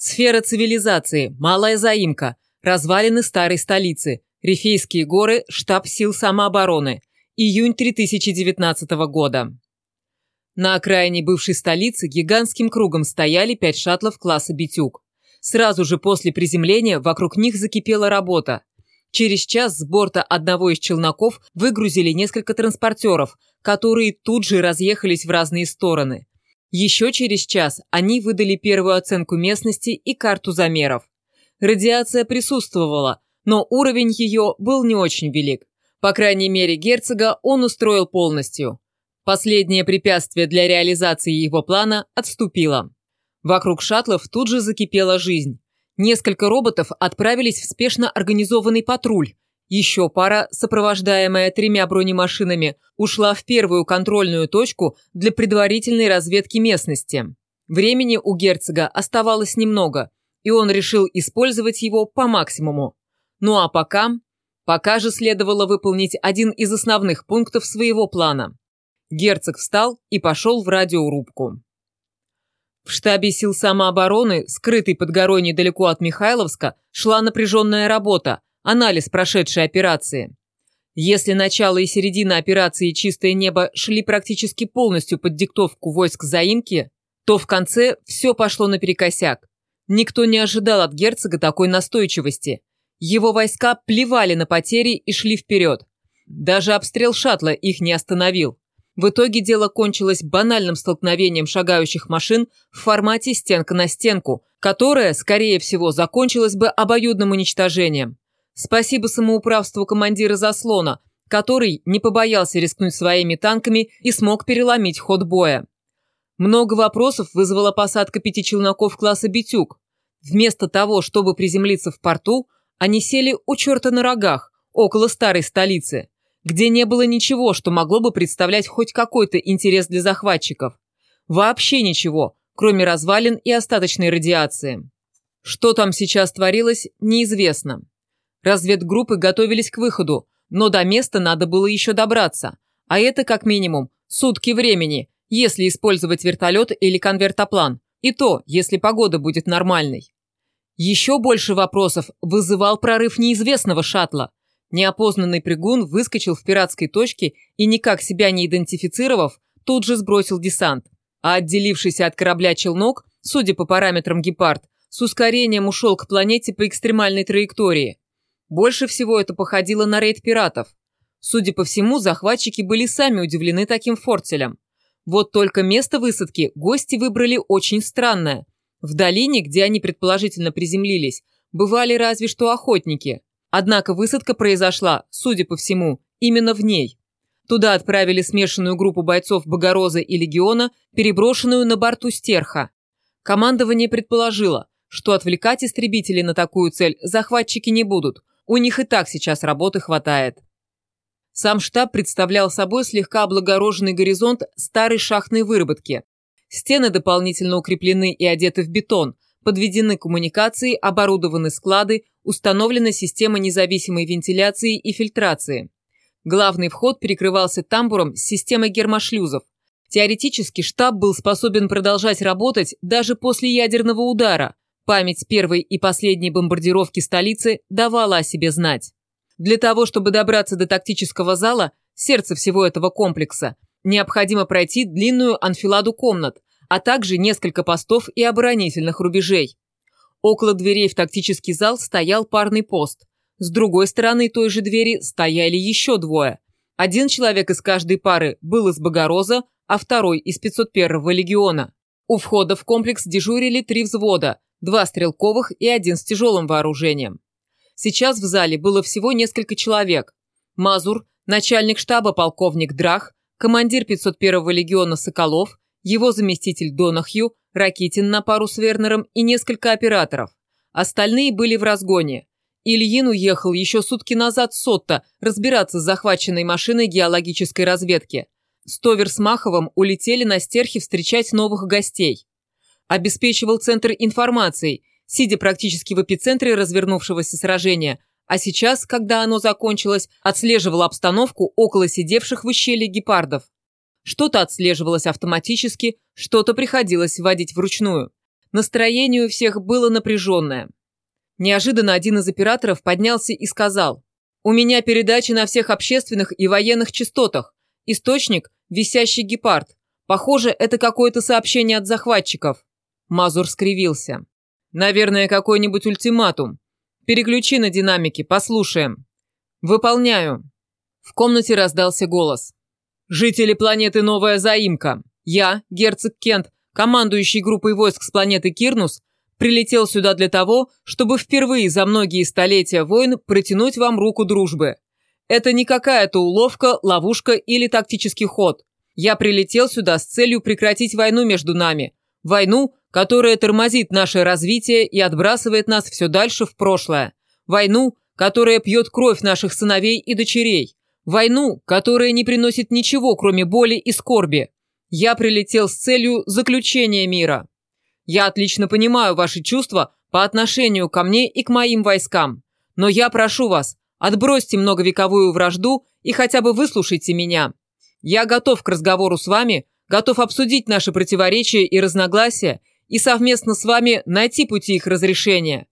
Сфера цивилизации, малая заимка, развалины старой столицы, Рифейские горы, штаб сил самообороны, июнь 2019 года. На окраине бывшей столицы гигантским кругом стояли пять шаттлов класса «Битюк». Сразу же после приземления вокруг них закипела работа. Через час с борта одного из челноков выгрузили несколько транспортеров, которые тут же разъехались в разные стороны. Еще через час они выдали первую оценку местности и карту замеров. Радиация присутствовала, но уровень ее был не очень велик. По крайней мере, герцога он устроил полностью. Последнее препятствие для реализации его плана отступило. Вокруг шаттлов тут же закипела жизнь. Несколько роботов отправились в спешно организованный патруль. Еще пара, сопровождаемая тремя бронемашинами, ушла в первую контрольную точку для предварительной разведки местности. Времени у герцога оставалось немного, и он решил использовать его по максимуму. Ну а пока... Пока же следовало выполнить один из основных пунктов своего плана. Герцог встал и пошел в радиорубку. В штабе сил самообороны, скрытый под горой недалеко от Михайловска, шла напряженная работа, анализ прошедшей операции. Если начало и середина операции «Чистое небо» шли практически полностью под диктовку войск заимки, то в конце все пошло наперекосяк. Никто не ожидал от герцога такой настойчивости. Его войска плевали на потери и шли вперед. Даже обстрел шаттла их не остановил. В итоге дело кончилось банальным столкновением шагающих машин в формате стенка на стенку, которое, скорее всего, закончилось бы обоюдным уничтожением. Спасибо самоуправству командира заслона, который не побоялся рискнуть своими танками и смог переломить ход боя. Много вопросов вызвала посадка пяти челноков класса «Битюк». Вместо того, чтобы приземлиться в порту, они сели у черта на рогах, около старой столицы, где не было ничего, что могло бы представлять хоть какой-то интерес для захватчиков. Вообще ничего, кроме развалин и остаточной радиации. Что там сейчас творилось, неизвестно. Разведгруппы готовились к выходу, но до места надо было еще добраться. А это как минимум сутки времени, если использовать вертолет или конвертоплан. И то, если погода будет нормальной. Еще больше вопросов вызывал прорыв неизвестного шаттла. Неопознанный прыгун выскочил в пиратской точке и, никак себя не идентифицировав, тут же сбросил десант. А отделившийся от корабля челнок, судя по параметрам «Гепард», с ускорением ушел к планете по экстремальной траектории. Больше всего это походило на рейд пиратов. Судя по всему, захватчики были сами удивлены таким форцелем. Вот только место высадки гости выбрали очень странное – в долине, где они предположительно приземлились, бывали разве что охотники. Однако высадка произошла, судя по всему, именно в ней. Туда отправили смешанную группу бойцов Богороза и Легиона, переброшенную на борту стерха. Командование предположило, что отвлекать истребителей на такую цель захватчики не будут, у них и так сейчас работы хватает. Сам штаб представлял собой слегка облагороженный горизонт старой шахтной выработки. Стены дополнительно укреплены и одеты в бетон, подведены коммуникации, оборудованы склады, установлена система независимой вентиляции и фильтрации. Главный вход перекрывался тамбуром с системой гермошлюзов. Теоретически штаб был способен продолжать работать даже после ядерного удара. Память первой и последней бомбардировки столицы давала о себе знать. Для того, чтобы добраться до тактического зала, сердца всего этого комплекса – Необходимо пройти длинную анфиладу комнат, а также несколько постов и оборонительных рубежей. Около дверей в тактический зал стоял парный пост. С другой стороны той же двери стояли еще двое. Один человек из каждой пары был из Богороза, а второй из 501-го легиона. У входа в комплекс дежурили три взвода, два стрелковых и один с тяжелым вооружением. Сейчас в зале было всего несколько человек. Мазур, начальник штаба полковник Драх, командир 501-го легиона Соколов, его заместитель Донахью, Ракитин на пару с Вернером и несколько операторов. Остальные были в разгоне. Ильин уехал еще сутки назад с Сотто разбираться с захваченной машиной геологической разведки. Стовер с Маховым улетели на стерхи встречать новых гостей. Обеспечивал центр информацией, сидя практически в эпицентре развернувшегося сражения, а сейчас, когда оно закончилось, отслеживала обстановку около сидевших в ущелье гепардов. Что-то отслеживалось автоматически, что-то приходилось вводить вручную. Настроение у всех было напряженное. Неожиданно один из операторов поднялся и сказал, «У меня передача на всех общественных и военных частотах. Источник – висящий гепард. Похоже, это какое-то сообщение от захватчиков». Мазур скривился. «Наверное, какой-нибудь ультиматум. Переключи на динамики, послушаем». «Выполняю». В комнате раздался голос. «Жители планеты Новая Заимка. Я, герцог Кент, командующий группой войск с планеты Кирнус, прилетел сюда для того, чтобы впервые за многие столетия войн протянуть вам руку дружбы. Это не какая-то уловка, ловушка или тактический ход. Я прилетел сюда с целью прекратить войну между нами. Войну, которая тормозит наше развитие и отбрасывает нас все дальше в прошлое. Войну, которая пьет кровь наших сыновей и дочерей. Войну, которая не приносит ничего, кроме боли и скорби. Я прилетел с целью заключения мира. Я отлично понимаю ваши чувства по отношению ко мне и к моим войскам. Но я прошу вас, отбросьте многовековую вражду и хотя бы выслушайте меня. Я готов к разговору с вами, готов обсудить наши противоречия и разногласия и совместно с вами найти пути их разрешения.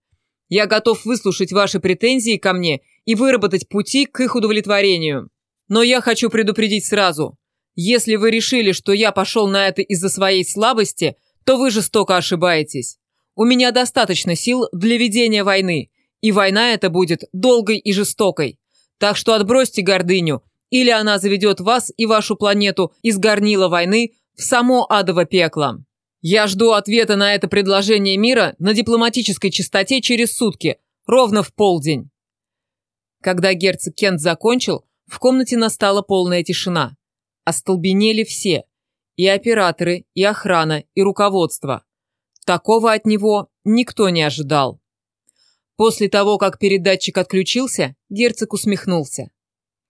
Я готов выслушать ваши претензии ко мне и выработать пути к их удовлетворению. Но я хочу предупредить сразу. Если вы решили, что я пошел на это из-за своей слабости, то вы жестоко ошибаетесь. У меня достаточно сил для ведения войны, и война эта будет долгой и жестокой. Так что отбросьте гордыню, или она заведет вас и вашу планету из горнила войны в само адово пекло. Я жду ответа на это предложение мира на дипломатической чистоте через сутки, ровно в полдень. Когда герцог Кент закончил, в комнате настала полная тишина. Остолбенели все. И операторы, и охрана, и руководство. Такого от него никто не ожидал. После того, как передатчик отключился, герцог усмехнулся.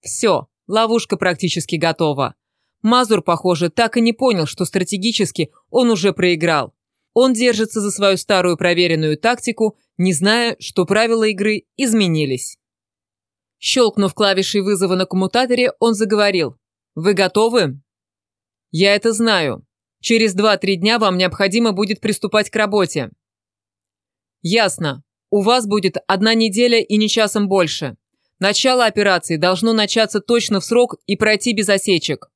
Все, ловушка практически готова. Мазур, похоже, так и не понял, что стратегически он уже проиграл. Он держится за свою старую проверенную тактику, не зная, что правила игры изменились. Щелкнув клавишей вызова на коммутаторе, он заговорил. Вы готовы? Я это знаю. Через 2-3 дня вам необходимо будет приступать к работе. Ясно. У вас будет одна неделя и не часом больше. Начало операции должно начаться точно в срок и пройти без осечек.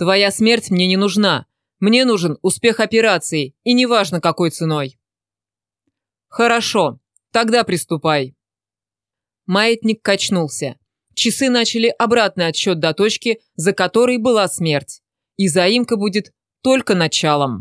Твоя смерть мне не нужна. Мне нужен успех операции, и неважно какой ценой. Хорошо, тогда приступай. Маятник качнулся. Часы начали обратный отсчет до точки, за которой была смерть. И заимка будет только началом.